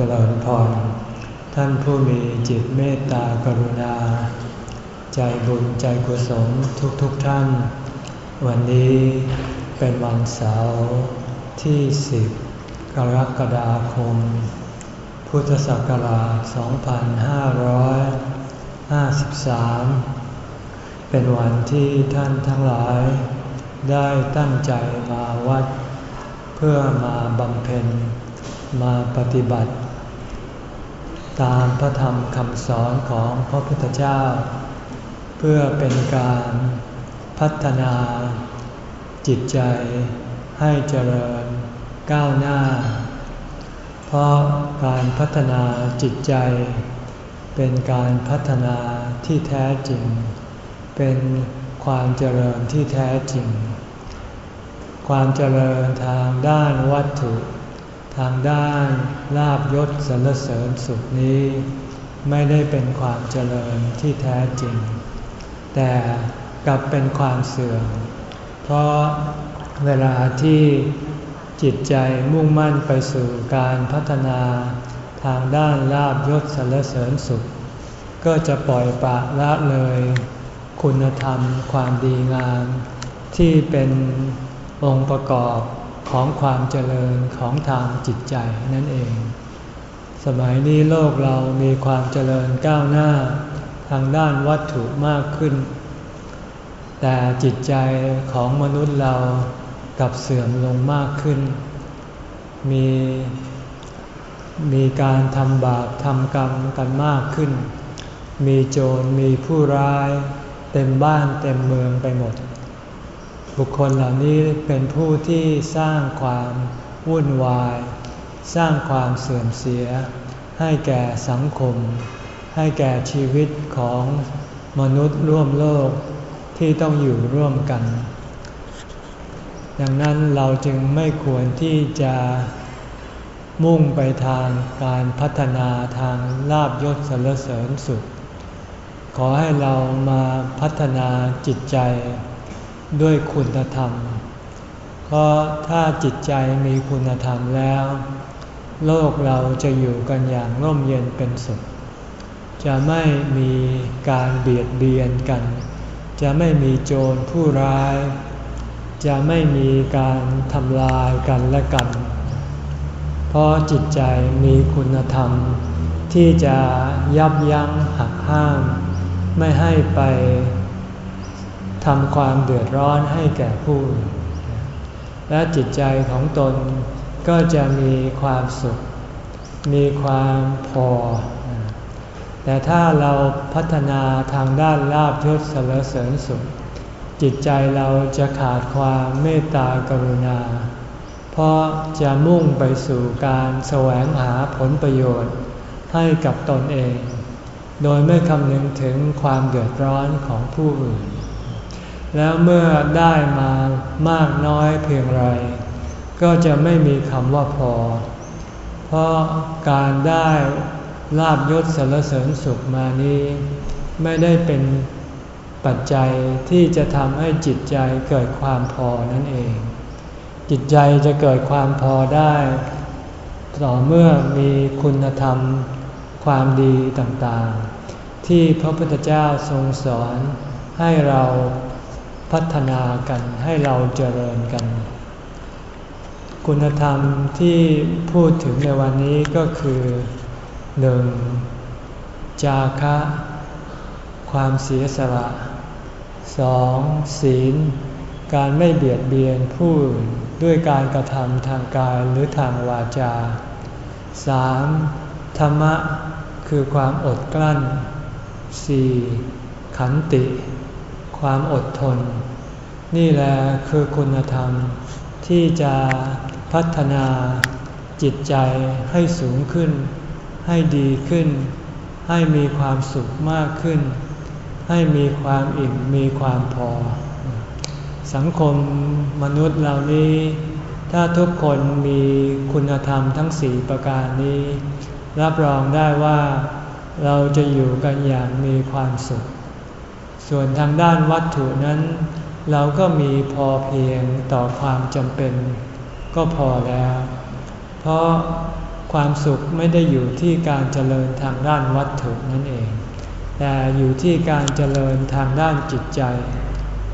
เจริญพร ท่านผู้มีจิตเมตตากรุณา ใจบุญใจกุศลทุกๆทท่าน วันนี้เป็นวันเสาร์ที่สิบกรกฎาคม พุทธศักราช 2553 เป็นวันที่ท่านทั้งหลาย ได้ตั้งใจมาวัด เพื่อมาบำเพ็ญมาปฏิบัติ ตามพระธรรมคำสอนของพระพุทธเจ้า เพื่อเป็นการพัฒนา จิตใจให้เจริญก้าวหน้า เพราะการพัฒนาจิตใจ เป็นการพัฒนาที่แท้จริง เป็นความเจริญที่แท้จริง ความเจริญทางด้านวัตถุ ทางด้านลาบยศสรรเสริญสุขนี้ ไม่ได้เป็นความเจริญที่แท้จริง แต่กลับเป็นความเสื่อม เพราะเวลาที่จิตใจมุ่งมั่นไปสู่การพัฒนาทางด้านลาบยศสรรเสริญสุข ก็จะปล่อยปะละเลย คุณธรรมความดีงามที่เป็นองค์ประกอบ ของความเจริญของทางจิตใจนั่นเอง สมัยนี้โลกเรามีความเจริญก้าวหน้าทางด้านวัตถุมากขึ้น แต่จิตใจของมนุษย์เรากับเสื่อมลงมากขึ้น มีมีการทำบาปทำกรรมกันมากขึ้น มีโจรมีผู้ร้าย เต็มบ้านเต็มเมืองไปหมด บุคคลเหล่านี้เป็นผู้ที่สร้างความวุ่นวาย สร้างความเสื่อมเสีย ให้แก่สังคม ให้แก่ชีวิตของมนุษย์ร่วมโลกที่ต้องอยู่ร่วมกัน ดังนั้นเราจึงไม่ควรที่จะมุ่งไปทางการพัฒนาทางลาบยศสรรเสริญสุข ขอให้เรามาพัฒนาจิตใจ ด้วยคุณธรรม เพราะถ้าจิตใจมีคุณธรรมแล้ว โลกเราจะอยู่กันอย่างร่มเย็นเป็นสุข จะไม่มีการเบียดเบียนกัน จะไม่มีโจรผู้ร้าย จะไม่มีการทำลายกันและกัน เพราะจิตใจมีคุณธรรม ที่จะยับยั้งหักห้าม ไม่ให้ไป ทำความเดือดร้อนให้แก่ผู้อื่นและจิตใจของตนก็จะมีความสุข มีความพอ แต่ถ้าเราพัฒนาทางด้านลาบยศสรรเสริญสุข จิตใจเราจะขาดความเมตตากรุณา เพราะจะมุ่งไปสู่การแสวงหาผลประโยชน์ให้กับตนเอง โดยไม่คำนึงถึงความเดือดร้อนของผู้อื่น แล้วเมื่อได้มามากน้อยเพียงไร ก็จะไม่มีคำว่าพอ เพราะการได้ลาบยศสรรเสริญสุขมานี้ ไม่ได้เป็นปัจจัยที่จะทำให้จิตใจเกิดความพอนั่นเอง จิตใจจะเกิดความพอได้ ต่อเมื่อมีคุณธรรมความดีต่างๆ ที่พระพุทธเจ้าทรงสอนให้เรา พัฒนากันให้เราเจริญกัน คุณธรรมที่พูดถึงในวันนี้ก็คือหนึ่งจาคะ ความเสียสละสองศีล การไม่เบียดเบียนผู้ด้วยการกระทำทางกายหรือทางวาจาสามธรรมะคือความอดกลั้นสี่ขันติ ความอดทน นี่แหละคือคุณธรรมที่จะพัฒนาจิตใจให้สูงขึ้น ให้ดีขึ้น ให้มีความสุขมากขึ้น ให้มีความอิ่มมีความพอ สังคมมนุษย์เหล่านี้ ถ้าทุกคนมีคุณธรรมทั้งสี่ประการนี้ รับรองได้ว่าเราจะอยู่กันอย่างมีความสุข ส่วนทางด้านวัตถุนั้น เราก็มีพอเพียงต่อความจำเป็น ก็พอแล้ว เพราะความสุขไม่ได้อยู่ที่การเจริญทางด้านวัตถุนั่นเอง แต่อยู่ที่การเจริญทางด้านจิตใจ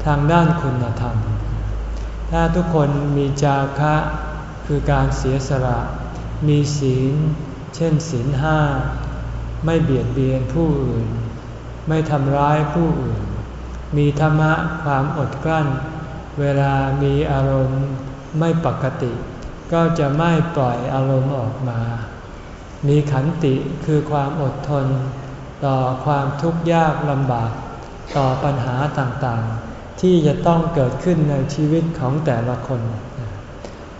ทางด้านคุณธรรม ถ้าทุกคนมีจาคะคือการเสียสละ มีศีล เช่นศีลห้า ไม่เบียดเบียนผู้อื่น ไม่ทำร้ายผู้อื่น มีธรรมะความอดกลั้น เวลามีอารมณ์ไม่ปกติ ก็จะไม่ปล่อยอารมณ์ออกมา มีขันติคือความอดทน ต่อความทุกข์ยากลำบาก ต่อปัญหาต่างๆ ที่จะต้องเกิดขึ้นในชีวิตของแต่ละคน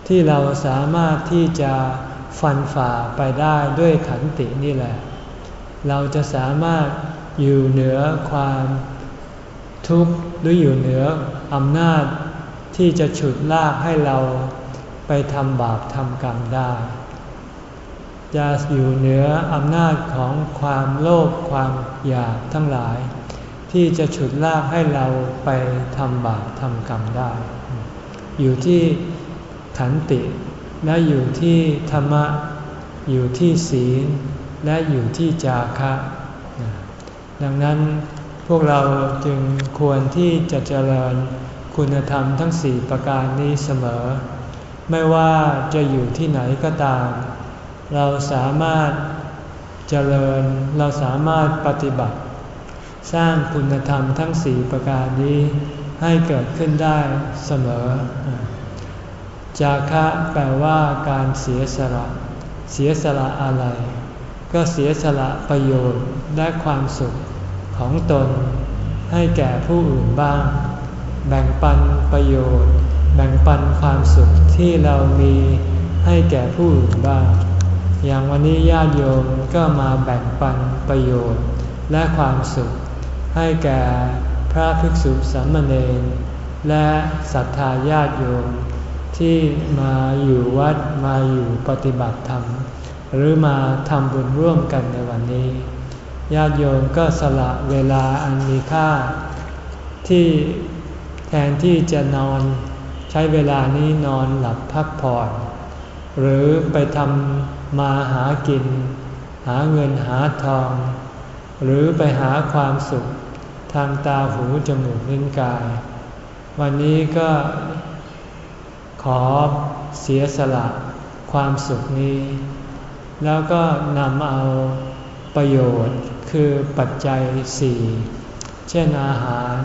ที่เราสามารถที่จะฟันฝ่าไปได้ด้วยขันตินี่แหละ เราจะสามารถ อยู่เหนือความทุกข์หรืออยู่เหนืออำนาจที่จะฉุดลากให้เราไปทำบาปทำกรรมได้ จะอยู่เหนืออำนาจของความโลภความอยากทั้งหลาย ที่จะฉุดลากให้เราไปทำบาปทำกรรมได้ อยู่ที่ขันติและอยู่ที่ธรรมะ อยู่ที่ศีล และอยู่ที่จาคะ ดังนั้นพวกเราจึงควรที่จะเจริญคุณธรรมทั้งสี่ประการนี้เสมอ ไม่ว่าจะอยู่ที่ไหนก็ตาม เราสามารถเจริญเราสามารถปฏิบัติ สร้างคุณธรรมทั้งสี่ประการนี้ให้เกิดขึ้นได้เสมอ จาคะแปลว่าการเสียสละ เสียสละอะไร ก็เสียสละประโยชน์และความสุขของตน ให้แก่ผู้อื่นบ้าง แบ่งปันประโยชน์ แบ่งปันความสุขที่เรามีให้แก่ผู้อื่นบ้าง อย่างวันนี้ญาติโยมก็มาแบ่งปันประโยชน์ และความสุข ให้แก่พระภิกษุสามเณรและศรัทธาญาติโยมที่มาอยู่วัดมาอยู่ปฏิบัติธรรม หรือมาทำบุญร่วมกันในวันนี้ ญาติโยมก็สละเวลาอันมีค่า ที่แทนที่จะนอนใช้เวลานี้นอนหลับพักผ่อน หรือไปทำมาหากิน หาเงินหาทอง หรือไปหาความสุขทางตาหูจมูกลิ้นกาย วันนี้ก็ขอเสียสละความสุขนี้ แล้วก็นำเอาประโยชน์คือปัจจัยสี่เช่นอาหาร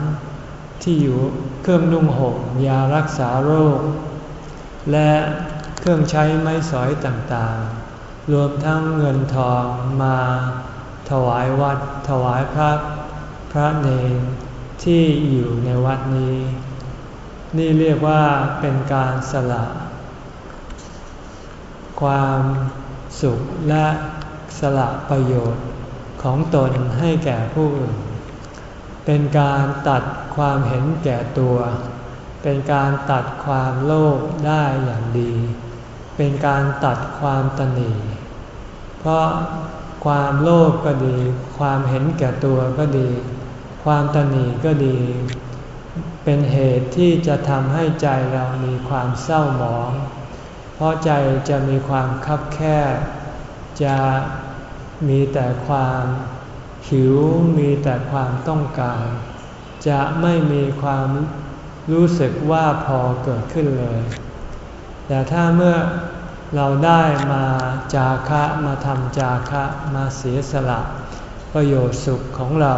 ที่อยู่เครื่องนุ่งห่มยารักษาโรค และเครื่องใช้ไม้สอยต่างๆ รวมทั้งเงินทองมาถวายวัด ถวายพระพระเนรที่อยู่ในวัดนี้ นี่เรียกว่าเป็นการสละ ความ สุขและสละประโยชน์ของตนให้แก่ผู้อื่น เป็นการตัดความเห็นแก่ตัว เป็นการตัดความโลภได้อย่างดี เป็นการตัดความตนีเพราะความโลภก็ดี ความเห็นแก่ตัวก็ดี ความตนีก็ดี เป็นเหตุที่จะทำให้ใจเรามีความเศร้าหมอง เพราะใจจะมีความคับแคบจะมีแต่ความหิวมีแต่ความต้องการ จะไม่มีความรู้สึกว่าพอเกิดขึ้นเลย แต่ถ้าเมื่อเราได้มาจาคะมาทำจาคะมาเสียสละ ประโยชน์สุขของเรา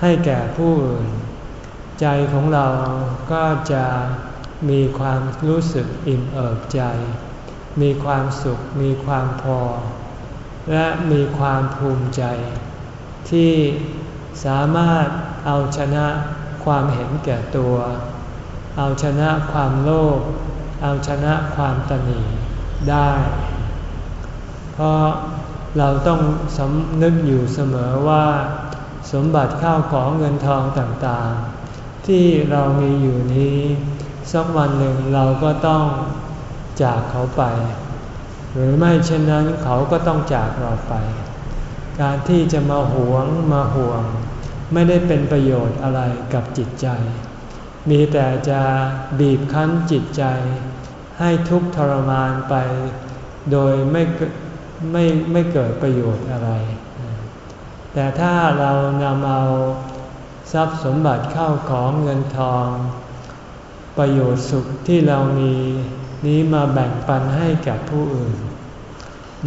ให้แก่ผู้อื่น ใจของเราก็จะ มีความรู้สึกอิ่มเอิบใจ มีความสุข มีความพอ และมีความภูมิใจ ที่สามารถเอาชนะความเห็นแก่ตัว เอาชนะความโลภ เอาชนะความตนีได้ เพราะเราต้องสำนึกอยู่เสมอว่า สมบัติข้าวของเงินทองต่างๆ ที่เรามีอยู่นี้ สักวันหนึ่งเราก็ต้องจากเขาไป หรือไม่เช่นนั้นเขาก็ต้องจากเราไป การที่จะมาหวงมาห่วง ไม่ได้เป็นประโยชน์อะไรกับจิตใจ มีแต่จะบีบคั้นจิตใจ ให้ทุกข์ทรมานไป โดยไม่ไม่ไม่เกิดประโยชน์อะไร แต่ถ้าเรานำเอาทรัพย์สมบัติเข้าของเงินทอง ประโยชน์สุขที่เรามีนี้มาแบ่งปันให้กับผู้อื่น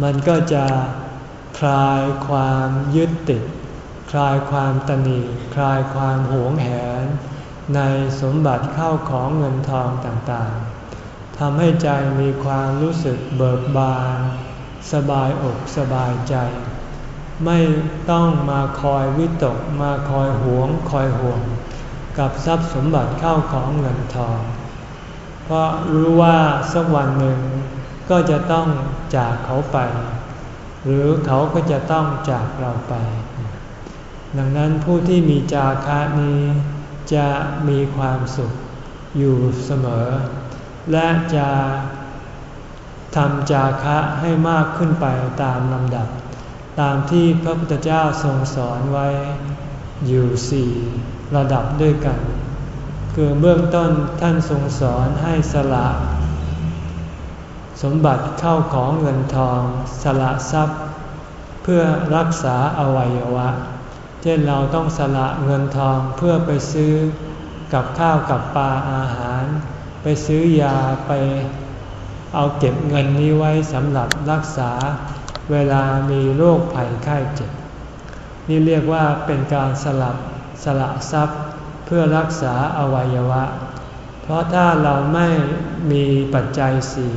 มันก็จะคลายความยึดติด คลายความตนีคลายความหวงแหน ในสมบัติเข้าของเงินทองต่างๆทำให้ใจมีความรู้สึกเบิกบาน สบายอกสบายใจ ไม่ต้องมาคอยวิตกมาคอยหวงคอยห่วง กับทรัพย์สมบัติเข้าของเงินทอง เพราะรู้ว่าสักวันหนึ่งก็จะต้องจากเขาไป หรือเขาก็จะต้องจากเราไป ดังนั้นผู้ที่มีจาคะนี้จะมีความสุขอยู่เสมอ และจะทำจาคะให้มากขึ้นไปตามลำดับ ตามที่พระพุทธเจ้าทรงสอนไว้อยู่สี่ ระดับด้วยกัน คือเบื้องต้นท่านทรงสอนให้สละสมบัติเข้าของเงินทองสละทรัพย์ เพื่อรักษาอวัยวะ เช่นเราต้องสละเงินทองเพื่อไปซื้อกับข้าวกับปลาอาหาร ไปซื้อยาไปเอาเก็บเงินนี้ไว้สำหรับรักษาเวลามีโรคภัยไข้เจ็บ นี่เรียกว่าเป็นการสลับ สละทรัพย์เพื่อรักษาอวัยวะ เพราะถ้าเราไม่มีปัจจัยสี่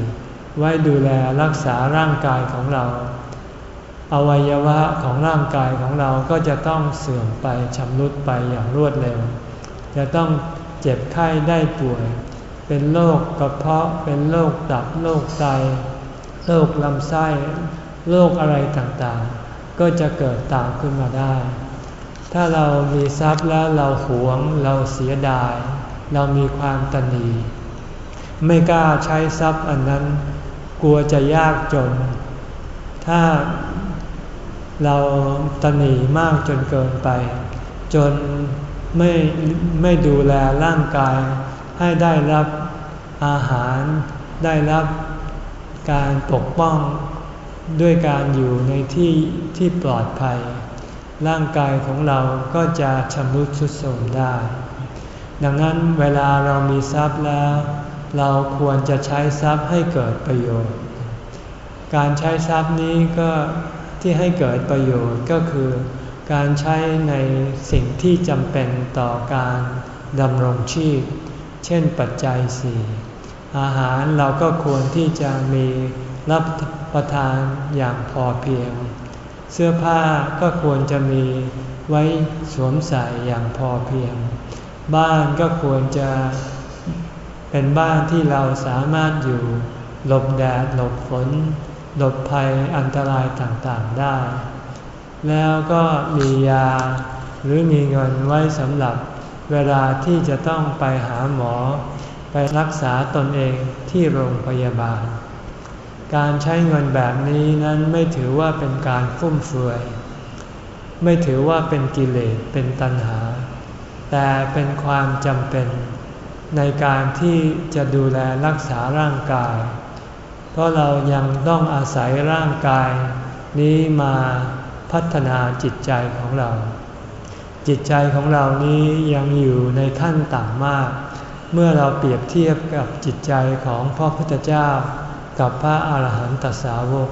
ไว้ดูแลรักษาร่างกายของเรา อวัยวะของร่างกายของเราก็จะต้องเสื่อมไปชำรุดไปอย่างรวดเร็ว จะต้องเจ็บไข้ได้ป่วย เป็นโรคกระเพาะเป็นโรคตับโรคไตโรคลำไส้โรคอะไรต่างๆ ก็จะเกิดตามขึ้นมาได้ ถ้าเรามีทรัพย์แล้วเราหวง เราเสียดาย เรามีความตนี ไม่กล้าใช้ทรัพย์อันนั้น กลัวจะยากจน ถ้าเราตนีมากจนเกินไป จนไม่ไม่ดูแลร่างกาย ให้ได้รับอาหาร ได้รับการปกป้องด้วยการอยู่ในที่ที่ปลอดภัย ร่างกายของเราก็จะชำรุดทรุดโทรมได้ ดังนั้นเวลาเรามีทรัพย์แล้ว เราควรจะใช้ทรัพย์ให้เกิดประโยชน์ การใช้ทรัพย์นี้ก็ที่ให้เกิดประโยชน์ก็คือ การใช้ในสิ่งที่จำเป็นต่อการดำรงชีพ เช่นปัจจัยสี่อาหารเราก็ควรที่จะมีรับประทานอย่างพอเพียง เสื้อผ้าก็ควรจะมีไว้สวมใส่อย่างพอเพียง บ้านก็ควรจะเป็นบ้านที่เราสามารถอยู่ หลบแดดหลบฝน หลบภัยอันตรายต่างๆได้ แล้วก็มียาหรือมีเงินไว้สำหรับเวลาที่จะต้องไปหาหมอ ไปรักษาตนเองที่โรงพยาบาล การใช้เงินแบบนี้นั้นไม่ถือว่าเป็นการฟุ่มเฟือย ไม่ถือว่าเป็นกิเลสเป็นตัณหา แต่เป็นความจำเป็นในการที่จะดูแลรักษาร่างกาย เพราะเรายังต้องอาศัยร่างกายนี้มาพัฒนาจิตใจของเรา จิตใจของเรานี้ยังอยู่ในขั้นต่ำมาก เมื่อเราเปรียบเทียบกับจิตใจของพระพุทธเจ้า กับพระอาหารหันตสาวก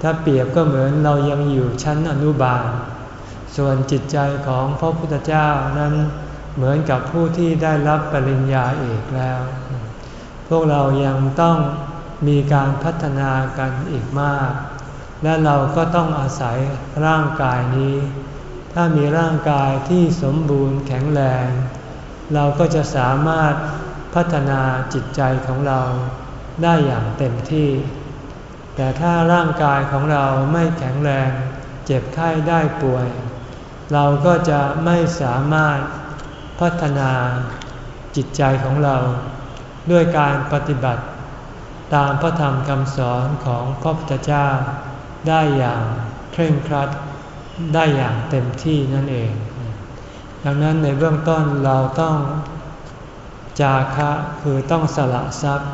ถ้าเปรียบก็เหมือนเรายังอยู่ชั้นอนุบาล ส่วนจิตใจของพระพุทธเจ้านั้นเหมือนกับผู้ที่ได้รับปริญญาเอกแล้ว พวกเรายังต้องมีการพัฒนากันอีกมาก และเราก็ต้องอาศัยร่างกายนี้ ถ้ามีร่างกายที่สมบูรณ์แข็งแรง เราก็จะสามารถพัฒนาจิตใจของเรา ได้อย่างเต็มที่ แต่ถ้าร่างกายของเราไม่แข็งแรง เจ็บไข้ได้ป่วย เราก็จะไม่สามารถพัฒนาจิตใจของเรา ด้วยการปฏิบัติ ตามพระธรรมคำสอนของพระพุทธเจ้า ได้อย่างเคร่งครัดได้อย่างเต็มที่นั่นเอง ดังนั้นในเบื้องต้นเราต้องจาคะคือต้องสละทรัพย์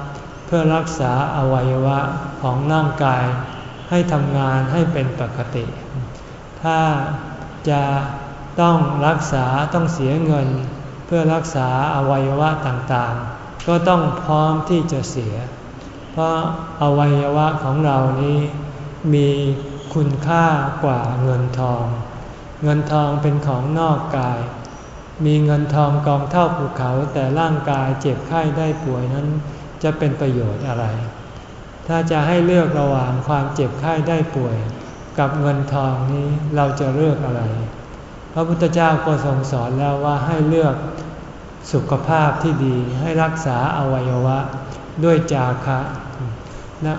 เพื่อรักษาอวัยวะของร่างกาย ให้ทำงานให้เป็นปกติ ถ้าจะต้องรักษาต้องเสียเงิน เพื่อรักษาอวัยวะต่างๆ ก็ต้องพร้อมที่จะเสีย เพราะอวัยวะของเรานี้มีคุณค่ากว่าเงินทอง เงินทองเป็นของนอกกาย มีเงินทองกองเท่าภูเขาแต่ร่างกายเจ็บไข้ได้ป่วยนั้น จะเป็นประโยชน์อะไร ถ้าจะให้เลือกระหว่างความเจ็บไข้ได้ป่วย กับเงินทองนี้เราจะเลือกอะไร พระพุทธเจ้าก็ทรงสอนแล้วว่าให้เลือกสุขภาพที่ดีให้รักษาอวัยวะด้วยจาคะนะ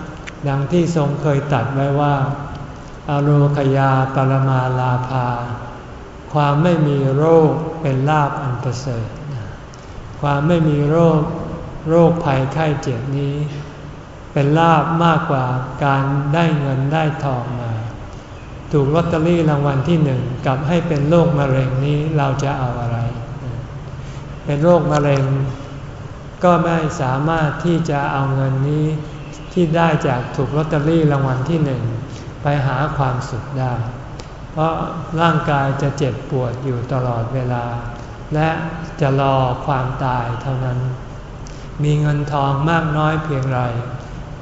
ดังที่ทรงเคยตัดไว้ว่าอโรคยาปรมาลาภา ความไม่มีโรคเป็นลาบอันประเสริฐ ความไม่มีโรค โรคภัยไข้เจ็บนี้ เป็นลาบมากกว่าการได้เงินได้ทองมา ถูกลอตเตอรี่รางวัลที่หนึ่งกับให้เป็นโรคมะเร็งนี้เราจะเอาอะไร เป็นโรคมะเร็ง ก็ไม่สามารถที่จะเอาเงินนี้ที่ได้จากถูกลอตเตอรี่รางวัลที่หนึ่งไปหาความสุขได้ เพราะร่างกายจะเจ็บปวดอยู่ตลอดเวลา และจะรอความตายเท่านั้น มีเงินทองมากน้อยเพียงไร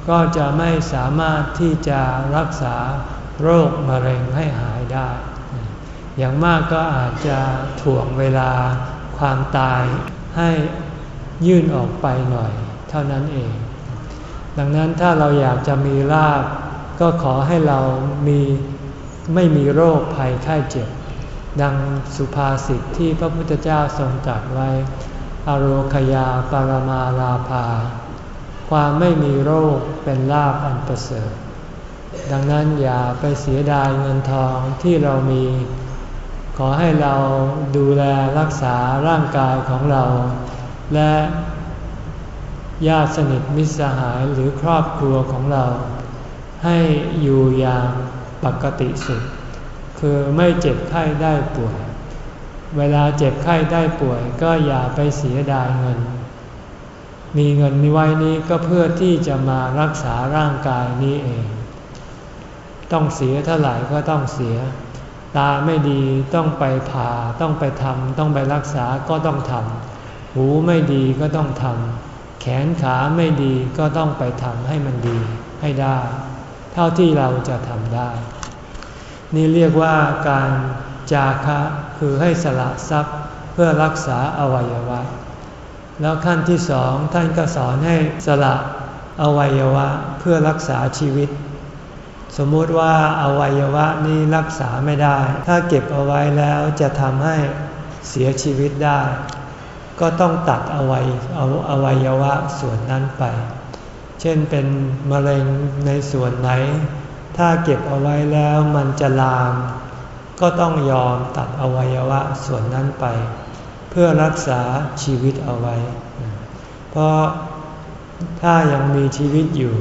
ก็จะไม่สามารถที่จะรักษาโรคมะเร็งให้หายได้ อย่างมากก็อาจจะถ่วงเวลาความตายให้ยื่นออกไปหน่อย เท่านั้นเอง ดังนั้นถ้าเราอยากจะมีลาบก็ขอให้เรามีไม่มีโรคภัยไข้เจ็บ ดังสุภาษิตที่พระพุทธเจ้าทรงตรัสไว้ อโรคยาปรมาลาภา ความไม่มีโรคเป็นลาภอันประเสริฐ ดังนั้นอย่าไปเสียดายเงินทองที่เรามี ขอให้เราดูแลรักษาร่างกายของเรา และญาติสนิทมิตรสหายหรือครอบครัวของเรา ให้อยู่อย่างปกติสุด คือไม่เจ็บไข้ได้ป่วย เวลาเจ็บไข้ได้ป่วยก็อย่าไปเสียดายเงิน มีเงินนิไว้นี้ก็เพื่อที่จะมารักษาร่างกายนี้เอง ต้องเสียเท่าไหร่ก็ต้องเสีย ตาไม่ดีต้องไปผ่าต้องไปทำต้องไปรักษาก็ต้องทำหูไม่ดีก็ต้องทำแขนขาไม่ดีก็ต้องไปทำให้มันดีให้ได้ เท่าที่เราจะทำได้ นี่เรียกว่าการจาคะ คือให้สละทรัพย์เพื่อรักษาอวัยวะ แล้วขั้นที่สองท่านก็สอนให้สละอวัยวะเพื่อรักษาชีวิต สมมุติว่าอวัยวะนี้รักษาไม่ได้ ถ้าเก็บเอาไว้แล้วจะทำให้เสียชีวิตได้ ก็ต้องตัดอวัยเอาอวัยวะส่วนนั้นไป เช่นเป็นมะเร็งในส่วนไหน ถ้าเก็บเอาไว้แล้วมันจะลาม ก็ต้องยอมตัดอวัยวะส่วนนั้นไป เพื่อรักษาชีวิตเอาไว้ เพราะถ้ายังมีชีวิตอยู่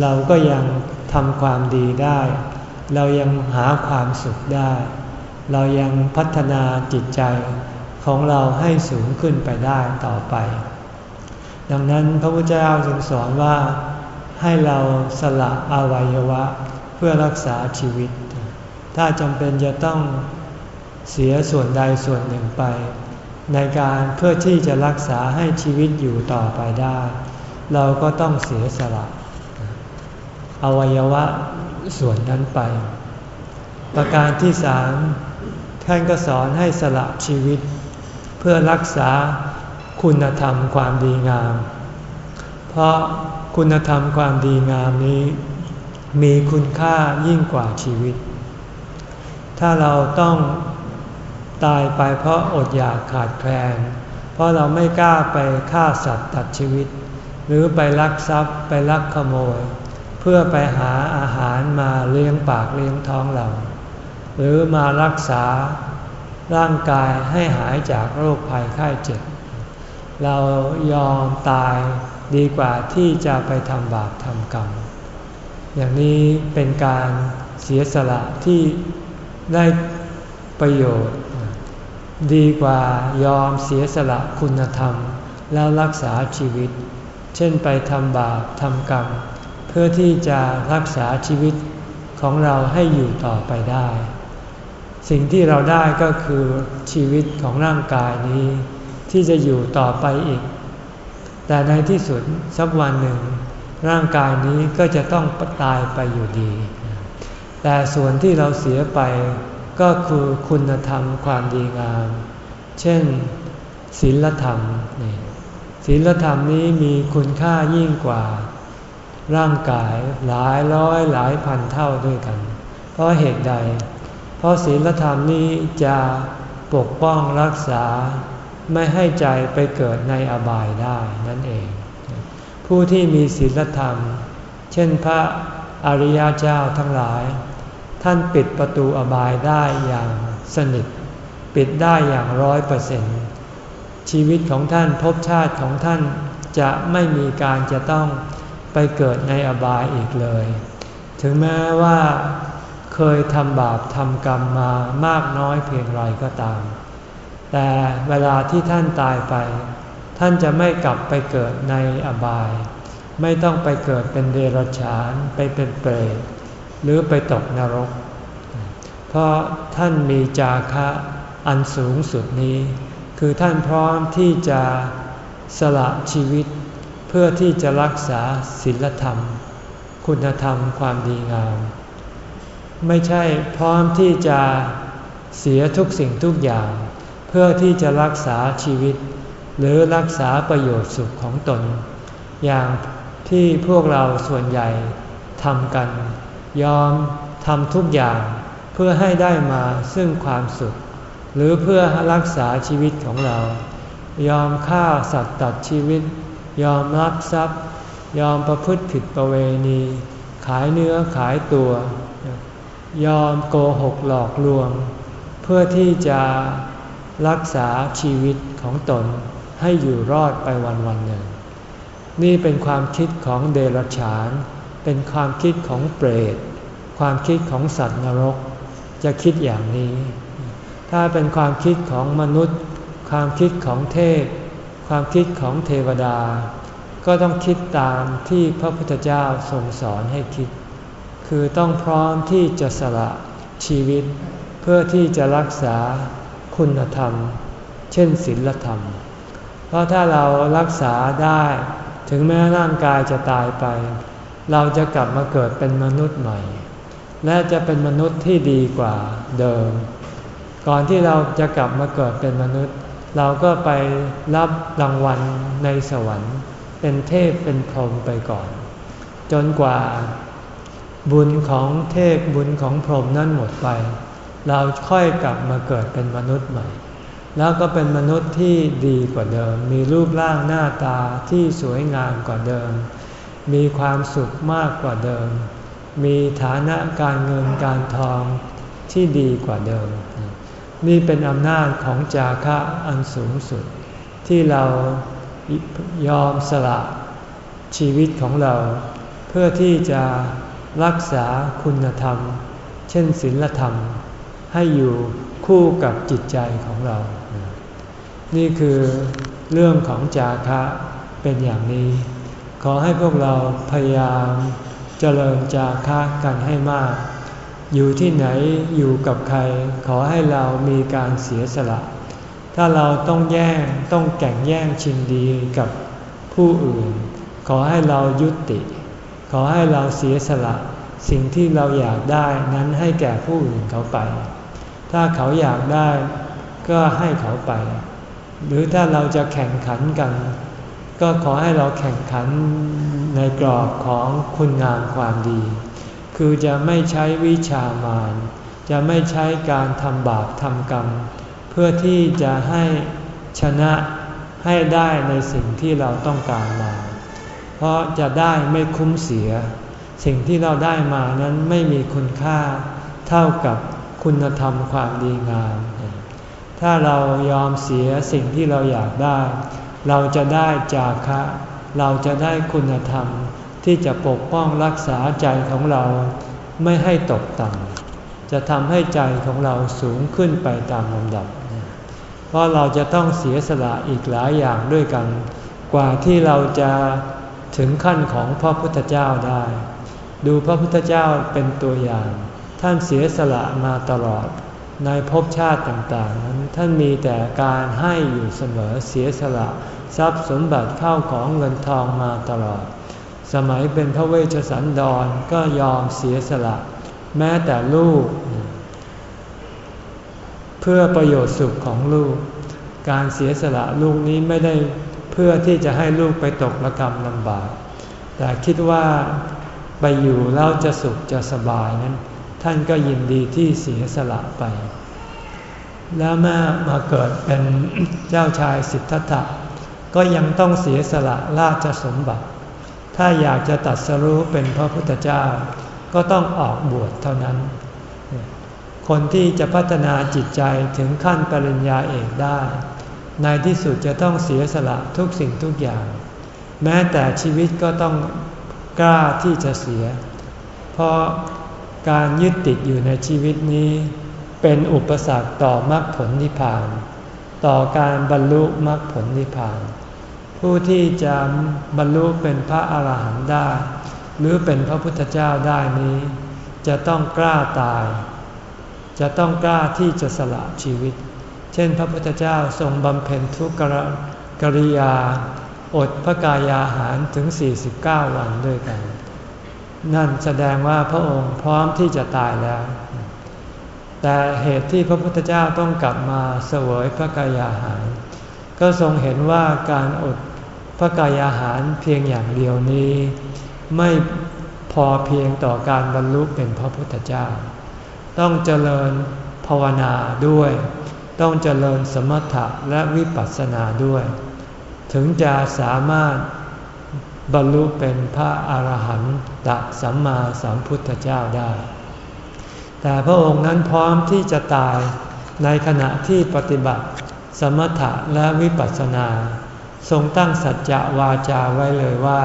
เราก็ยังทำความดีได้ เรายังหาความสุขได้ เรายังพัฒนาจิตใจของเราให้สูงขึ้นไปได้ต่อไป ดังนั้นพระพุทธเจ้าจึงสอนว่าให้เราสละอวัยวะเพื่อรักษาชีวิต ถ้าจำเป็นจะต้องเสียส่วนใดส่วนหนึ่งไป ในการเพื่อที่จะรักษาให้ชีวิตอยู่ต่อไปได้ เราก็ต้องเสียสละอวัยวะส่วนนั้นไป ประการที่สามท่านก็สอนให้สละชีวิต เพื่อรักษาคุณธรรมความดีงาม เพราะคุณธรรมความดีงามนี้ มีคุณค่ายิ่งกว่าชีวิต ถ้าเราต้องตายไปเพราะอดอยากขาดแคลน เพราะเราไม่กล้าไปฆ่าสัตว์ตัดชีวิต หรือไปลักทรัพย์ไปลักขโมย เพื่อไปหาอาหารมาเลี้ยงปากเลี้ยงท้องเรา หรือมารักษาร่างกายให้หายจากโรคภัยไข้เจ็บ เรายอมตายดีกว่าที่จะไปทำบาปทำกรรม อย่างนี้เป็นการเสียสละที่ ได้ประโยชน์ ดีกว่ายอมเสียสละคุณธรรม แล้วรักษาชีวิต เช่นไปทำบาปทำกรรม เพื่อที่จะรักษาชีวิตของเราให้อยู่ต่อไปได้ สิ่งที่เราได้ก็คือชีวิตของร่างกายนี้ ที่จะอยู่ต่อไปอีก แต่ในที่สุดสักวันหนึ่ง ร่างกายนี้ก็จะต้องตายไปอยู่ดี แต่ส่วนที่เราเสียไปก็คือคุณธรรมความดีงาม เช่นศีลธรรมนี่ศีลธรรมนี้มีคุณค่ายิ่งกว่า ร่างกายหลายร้อยหลายพันเท่าด้วยกัน เพราะเหตุใด เพราะศีลธรรมนี้จะปกป้องรักษาไม่ให้ใจไปเกิดในอบายได้นั่นเอง ผู้ที่มีศีลธรรม เช่นพระอริยเจ้าทั้งหลาย ท่านปิดประตูอบายได้อย่างสนิท ปิดได้อย่างร้อยเปอร์เซ็นต์ชีวิตของท่านภพชาติของท่านจะไม่มีการจะต้องไปเกิดในอบายอีกเลย ถึงแม้ว่าเคยทำบาปทำกรรมมามากน้อยเพียงไรก็ตาม แต่เวลาที่ท่านตายไป ท่านจะไม่กลับไปเกิดในอบาย ไม่ต้องไปเกิดเป็นเดรัจฉานไปเป็นเปรต หรือไปตกนรก เพราะท่านมีจาคะอันสูงสุดนี้ คือท่านพร้อมที่จะสละชีวิต เพื่อที่จะรักษาศีลธรรม คุณธรรมความดีงาม ไม่ใช่พร้อมที่จะเสียทุกสิ่งทุกอย่าง เพื่อที่จะรักษาชีวิต หรือรักษาประโยชน์สุขของตน อย่างที่พวกเราส่วนใหญ่ทำกัน ยอมทำทุกอย่างเพื่อให้ได้มาซึ่งความสุข หรือเพื่อรักษาชีวิตของเรา ยอมฆ่าสัตว์ตัดชีวิต ยอมรักทรัพย์ ยอมประพฤติผิดประเวณี ขายเนื้อขายตัว ยอมโกหกหลอกลวง เพื่อที่จะรักษาชีวิตของตนให้อยู่รอดไปวันวันหนึ่ง นี่เป็นความคิดของเดรัจฉาน เป็นความคิดของเปรต ความคิดของสัตว์นรก จะคิดอย่างนี้ ถ้าเป็นความคิดของมนุษย์ ความคิดของเทพ ความคิดของเทวดา ก็ต้องคิดตามที่พระพุทธเจ้าทรงสอนให้คิด คือต้องพร้อมที่จะสละชีวิต เพื่อที่จะรักษาคุณธรรม เช่นศีลธรรม เพราะถ้าเรารักษาได้ ถึงแม้ร่างกายจะตายไป เราจะกลับมาเกิดเป็นมนุษย์ใหม่ และจะเป็นมนุษย์ที่ดีกว่าเดิม ก่อนที่เราจะกลับมาเกิดเป็นมนุษย์ เราก็ไปรับรางวัลในสวรรค์ เป็นเทพเป็นพรหมไปก่อน จนกว่าบุญของเทพบุญของพรหมนั้นหมดไป เราค่อยกลับมาเกิดเป็นมนุษย์ใหม่ แล้วก็เป็นมนุษย์ที่ดีกว่าเดิม มีรูปร่างหน้าตาที่สวยงามกว่าเดิม มีความสุขมากกว่าเดิม มีฐานะการเงินการทองที่ดีกว่าเดิม นี่เป็นอำนาจของจาคะอันสูงสุด ที่เรายอมสละชีวิตของเรา เพื่อที่จะรักษาคุณธรรม เช่นศีลธรรม ให้อยู่คู่กับจิตใจของเรา นี่คือเรื่องของจาคะเป็นอย่างนี้ ขอให้พวกเราพยายามเจริญจาคะกันให้มาก อยู่ที่ไหนอยู่กับใคร ขอให้เรามีการเสียสละ ถ้าเราต้องแย่งต้องแข่งแย่งชิงดีกับผู้อื่น ขอให้เรายุติ ขอให้เราเสียสละ สิ่งที่เราอยากได้นั้นให้แก่ผู้อื่นเขาไป ถ้าเขาอยากได้ก็ให้เขาไป หรือถ้าเราจะแข่งขันกัน ก็ขอให้เราแข่งขันในกรอบของคุณงามความดี คือจะไม่ใช้วิชามาร จะไม่ใช้การทำบาปทำกรรม เพื่อที่จะให้ชนะให้ได้ในสิ่งที่เราต้องการมา เพราะจะได้ไม่คุ้มเสีย สิ่งที่เราได้มานั้นไม่มีคุณค่า เท่ากับคุณธรรมความดีงาม ถ้าเรายอมเสียสิ่งที่เราอยากได้ เราจะได้จาคะ เราจะได้คุณธรรมที่จะปกป้องรักษาใจของเราไม่ให้ตกต่ำจะทำให้ใจของเราสูงขึ้นไปตามลำดับ เพราะเราจะต้องเสียสละอีกหลายอย่างด้วยกัน กว่าที่เราจะถึงขั้นของพระพุทธเจ้าได้ ดูพระพุทธเจ้าเป็นตัวอย่าง ท่านเสียสละมาตลอด ในภพชาติต่างๆนั้นท่านมีแต่การให้อยู่เสมอเสียสละทรัพย์สมบัติเข้าของเงินทองมาตลอด สมัยเป็นพระเวชสันดรก็ยอมเสียสละ แม้แต่ลูก เพื่อประโยชน์สุขของลูก การเสียสละลูกนี้ไม่ได้เพื่อที่จะให้ลูกไปตกระกรรมลำบาก แต่คิดว่าไปอยู่แล้วจะสุขจะสบายนั้น ท่านก็ยินดีที่เสียสละไป แล้วแม่มาเกิดเป็นเจ้าชายสิทธัตถะก็ยังต้องเสียสละราชสมบัติ ถ้าอยากจะตัดสรู้เป็นพระพุทธเจ้า ก็ต้องออกบวชเท่านั้น คนที่จะพัฒนาจิตใจถึงขั้นปริญญาเอกได้ ในที่สุดจะต้องเสียสละทุกสิ่งทุกอย่าง แม้แต่ชีวิตก็ต้องกล้าที่จะเสีย เพราะ การยึดติดอยู่ในชีวิตนี้ เป็นอุปสรรคต่อมรรคผลนิพพาน ต่อการบรรลุมรรคผลนิพพาน ผู้ที่จะบรรลุเป็นพระอาหารหันต์ได้ หรือเป็นพระพุทธเจ้าได้นี้ จะต้องกล้าตาย จะต้องกล้าที่จะสละชีวิต เช่น พระพุทธเจ้าทรงบำเพ็ญทุกรกริยา อดพระกายาหารถึง 49 วันด้วยกัน นั่นแสดงว่าพระองค์พร้อมที่จะตายแล้ว แต่เหตุที่พระพุทธเจ้าต้องกลับมาเสวยพระกายาหาร ก็ทรงเห็นว่าการอดพระกายอาหารเพียงอย่างเดียวนี้ ไม่พอเพียงต่อการบรรลุเป็นพระพุทธเจ้า ต้องเจริญภาวนาด้วย ต้องเจริญสมถะและวิปัสสนาด้วย ถึงจะสามารถ บรรลุเป็นพระอาหารหันตสัมมาสัมพุทธเจ้าได้ แต่พระองค์นั้นพร้อมที่จะตายในขณะที่ปฏิบัติ สมถะและวิปัสสนา ทรงตั้งสัจจะวาจาไว้เลยว่า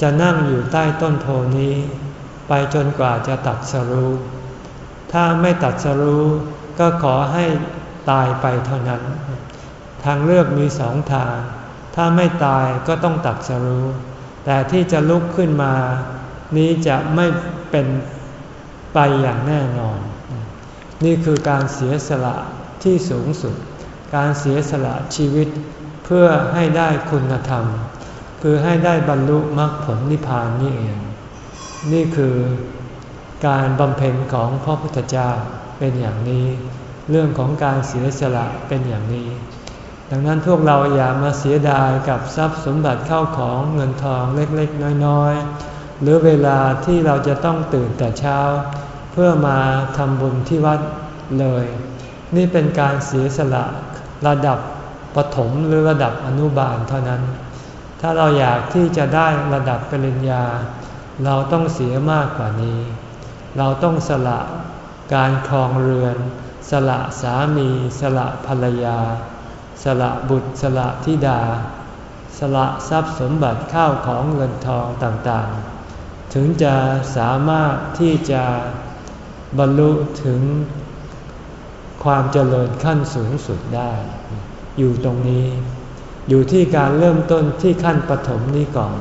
จะนั่งอยู่ใต้ต้นโพนี้ ไปจนกว่าจะตัดสรู้ถ้าไม่ตัดสรู้ก็ขอให้ตายไปเท่านั้น ทางเลือกมีสองทาง ถ้าไม่ตายก็ต้องตัดสรู้ แต่ที่จะลุกขึ้นมา นี้จะไม่เป็นไปอย่างแน่นอน นี่คือการเสียสละที่สูงสุด การเสียสละชีวิตเพื่อให้ได้คุณธรรม คือให้ได้บรรลุมรรคผลนิพพานนี่เอง นี่คือการบำเพ็ญของพระพุทธเจ้าเป็นอย่างนี้ เรื่องของการเสียสละเป็นอย่างนี้ ดังนั้นพวกเราอย่ามาเสียดายกับทรัพย์สมบัติเข้าของเงินทองเล็กๆ น้อยๆ หรือเวลาที่เราจะต้องตื่นแต่เช้า เพื่อมาทำบุญที่วัดเลย นี่เป็นการเสียสละระดับปฐมหรือระดับอนุบาลเท่านั้น ถ้าเราอยากที่จะได้ระดับปริญญา เราต้องเสียมากกว่านี้ เราต้องสละการครองเรือน สละสามี สละภรรยา สละบุตรสละธิดา สละทรัพย์สมบัติข้าวของเงินทองต่างๆ ถึงจะสามารถที่จะบรรลุถึงความเจริญขั้นสูงสุดได้ อยู่ตรงนี้ อยู่ที่การเริ่มต้นที่ขั้นปฐมนี้ก่อน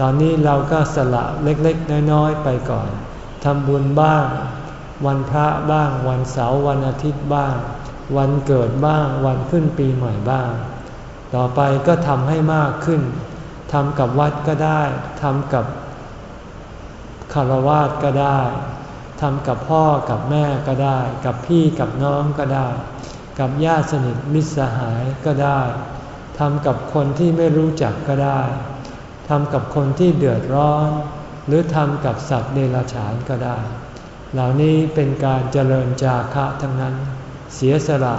ตอนนี้เราก็สละเล็กๆ น้อยๆ ไปก่อนทำบุญบ้าง วันพระบ้าง วันเสาร์วันอาทิตย์บ้าง วันเกิดบ้างวันขึ้นปีใหม่บ้าง ต่อไปก็ทำให้มากขึ้นทำกับวัดก็ได้ทำกับคารวาสก็ได้ทำกับพ่อกับแม่ก็ได้ กับพี่กับน้องก็ได้ กับญาติสนิทมิตรสหายก็ได้ทำกับคนที่ไม่รู้จักก็ได้ทำกับคนที่เดือดร้อน หรือทำกับสัตว์เดรัจฉานก็ได้ เหล่านี้เป็นการเจริญจาคะทั้งนั้น เสียสละ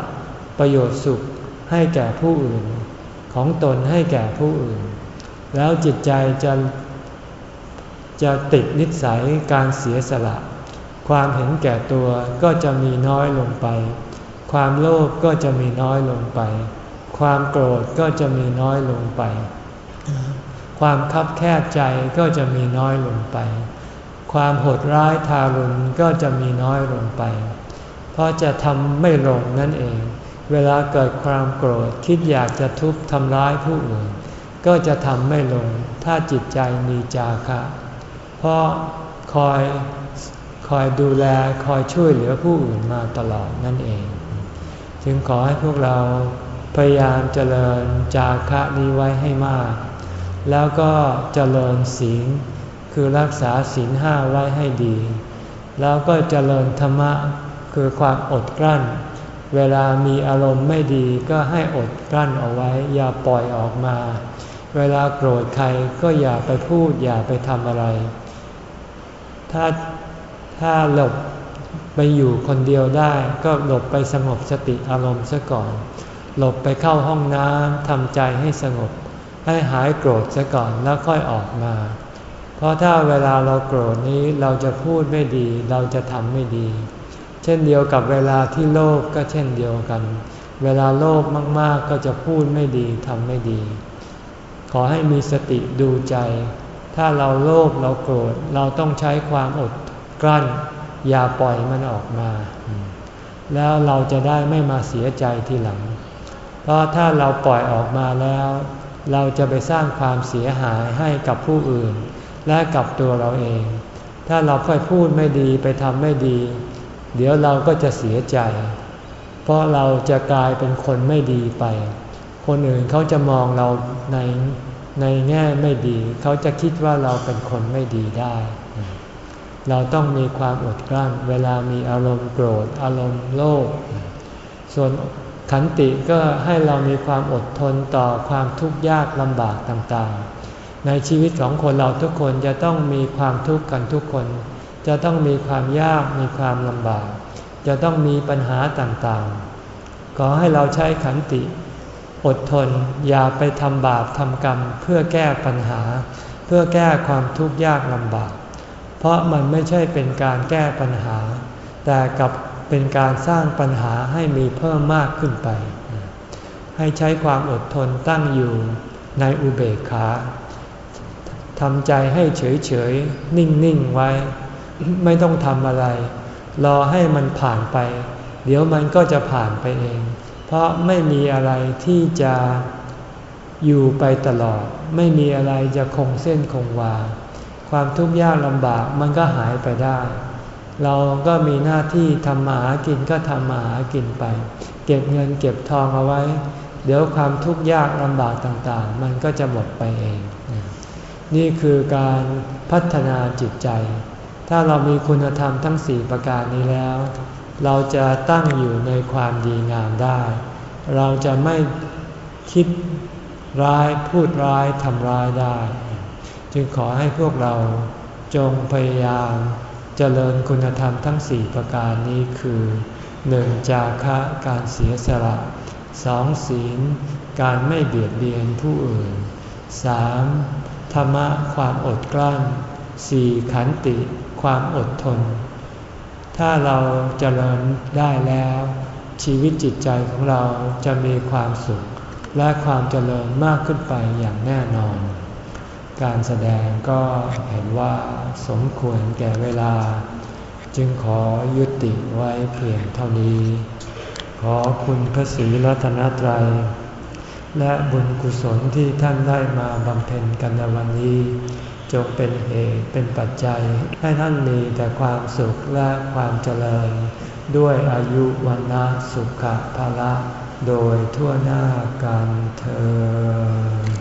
ประโยชน์สุขให้แก่ผู้อื่น ของตนให้แก่ผู้อื่น แล้วจิตใจจะจะติดนิสัยการเสียสละ ความเห็นแก่ตัวก็จะมีน้อยลงไป ความโลภก็จะมีน้อยลงไป ความโกรธก็จะมีน้อยลงไป ความคับแคบใจก็จะมีน้อยลงไป ความโหดร้ายทารุณก็จะมีน้อยลงไป เพราะจะทำไม่ลงนั่นเอง เวลาเกิดความโกรธคิดอยากจะทุบทำร้ายผู้อื่นกก็จะทำไม่ลง ถ้าจิตใจมีจาคะ เพราะคอยคอยดูแลคอยช่วยเหลือผู้อื่นมาตลอดนั่นเอง จึงขอให้พวกเราพยายามเจริญจาคะนี้ไว้ให้มาก แล้วก็เจริญศีลคือรักษาศีลห้าไว้ให้ดี แล้วก็เจริญธรรมะ คือความอดกลั้น เวลามีอารมณ์ไม่ดีก็ให้อดกลั้นเอาไว้ อย่าปล่อยออกมา เวลาโกรธใครก็อย่าไปพูดอย่าไปทำอะไร ถ้าถ้าหลบไปอยู่คนเดียวได้ก็หลบไปสงบสติอารมณ์ซะก่อน หลบไปเข้าห้องน้ำทำใจให้สงบ ให้หายโกรธซะก่อนแล้วค่อยออกมา เพราะถ้าเวลาเราโกรธนี้เราจะพูดไม่ดี เราจะทำไม่ดี ช่นเดียวกับเวลาที่โลภกก็เช่นเดียวกัน เวลาโลภมากๆก็จะพูดไม่ดีทำไม่ดี ขอให้มีสติดูใจ ถ้าเราโลภเราโกรธเราต้องใช้ความอดกลั้น อย่าปล่อยมันออกมา แล้วเราจะได้ไม่มาเสียใจทีหลัง เพราะถ้าเราปล่อยออกมาแล้ว เราจะไปสร้างความเสียหายให้กับผู้อื่น และกับตัวเราเอง ถ้าเราค่อยพูดไม่ดีไปทำไม่ดี เดี๋ยวเราก็จะเสียใจ เพราะเราจะกลายเป็นคนไม่ดีไป คนอื่นเขาจะมองเราในในแง่ไม่ดี เขาจะคิดว่าเราเป็นคนไม่ดีได้ เราต้องมีความอดกลั้น เวลามีอารมณ์โกรธ อารมณ์โลภ ส่วนขันติก็ให้เรามีความอดทนต่อความทุกข์ยากลำบากต่างๆ ในชีวิตของคนเราทุกคนจะต้องมีความทุกข์กันทุกคน จะต้องมีความยากมีความลำบาก จะต้องมีปัญหาต่างๆ ขอให้เราใช้ขันติ อดทนอย่าไปทำบาปทำกรรม เพื่อแก้ปัญหา เพื่อแก้ความทุกข์ยากลำบาก เพราะมันไม่ใช่เป็นการแก้ปัญหา แต่กับเป็นการสร้างปัญหาให้มีเพิ่มมากขึ้นไป ให้ใช้ความอดทนตั้งอยู่ในอุเบกขาทำใจให้เฉยเฉยนิ่งนิ่งไว้ ไม่ต้องทำอะไร รอให้มันผ่านไป เดี๋ยวมันก็จะผ่านไปเอง เพราะไม่มีอะไรที่จะอยู่ไปตลอด ไม่มีอะไรจะคงเส้นคงวา ความทุกข์ยากลำบากมันก็หายไปได้ เราก็มีหน้าที่ทำมาหากินก็ทำมาหากินไป เก็บเงินเก็บทองเอาไว้ เดี๋ยวความทุกข์ยากลำบากต่างๆ มันก็จะหมดไปเอง นี่คือการพัฒนาจิตใจ ถ้าเรามีคุณธรรมทั้งสี่ประการนี้แล้ว เราจะตั้งอยู่ในความดีงามได้ เราจะไม่คิดร้ายพูดร้ายทำร้ายได้ จึงขอให้พวกเราจงพยายามเจริญคุณธรรมทั้งสี่ประการนี้คือหนึ่งจาคะการเสียสละสองศีล การไม่เบียดเบียนผู้อื่นสามธรรมะความอดกลั้นสี่ขันติ ความอดทน ถ้าเราเจริญได้แล้ว ชีวิตจิตใจของเราจะมีความสุข และความเจริญมากขึ้นไปอย่างแน่นอน การแสดงก็เห็นว่าสมควรแก่เวลา จึงขอยุติไว้เพียงเท่านี้ ขอคุณพระศรีรัตนตรัยและบุญกุศลที่ท่านได้มาบำเพ็ญกันในวันนี้ จงเป็นเหตุเป็นปัจจัย ให้ท่านมีแต่ความสุขและความเจริญ ด้วยอายุวันนะสุขภาละ โดยทั่วหน้ากันเธอ